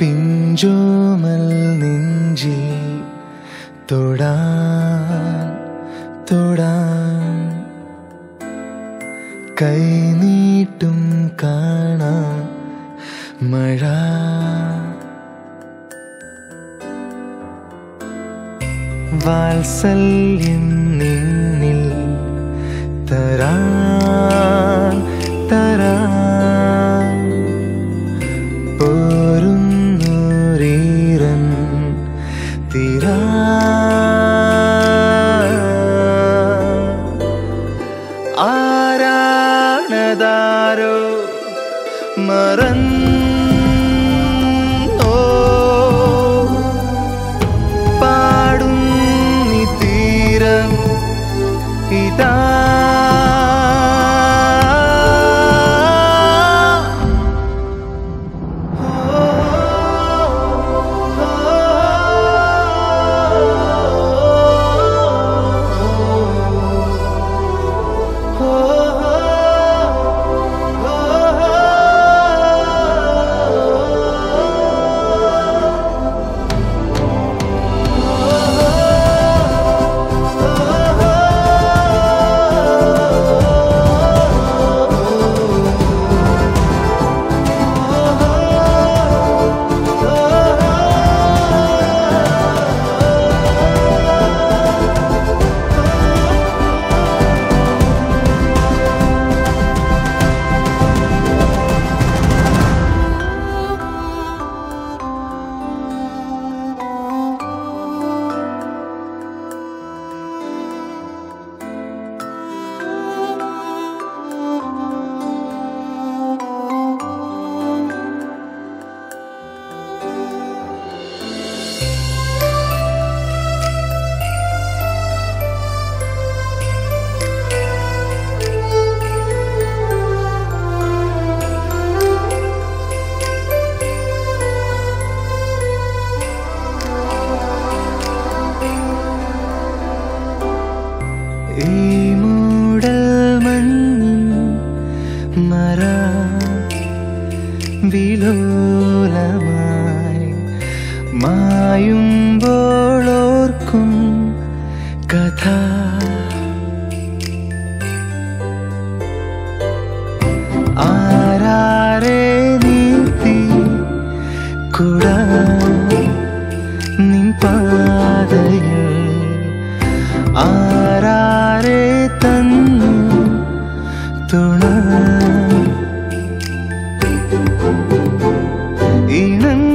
പിഞ്ചോമൽ തൊടാ തൊടാൻ തൊടാൻ. കൈനീട്ടും കാണാ മഴ. വാത്സല്യം നിന്നിൽ ആരാണതാരോ? മറന്നോ ഈ മൂടൽ മണ്ണും മറ വിലോലമായി മായുമ്പോളോർക്കും കഥ. ആരാരെ നീത്തി കുട നിൻ പാതയിൽ? ആ തന്നു തുണ. ഇണങ്ങ